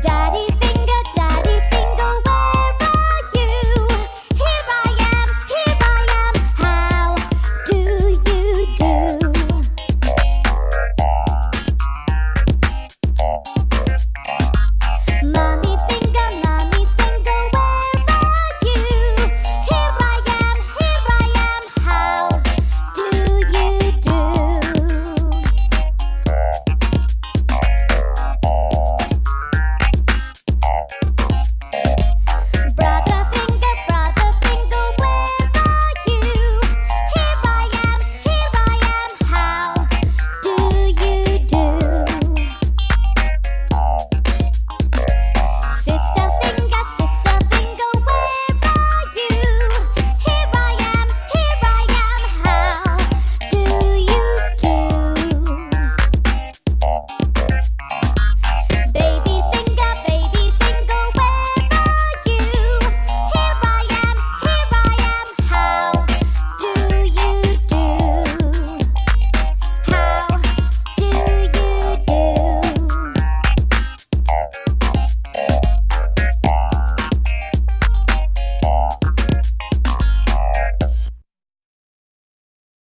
Daddy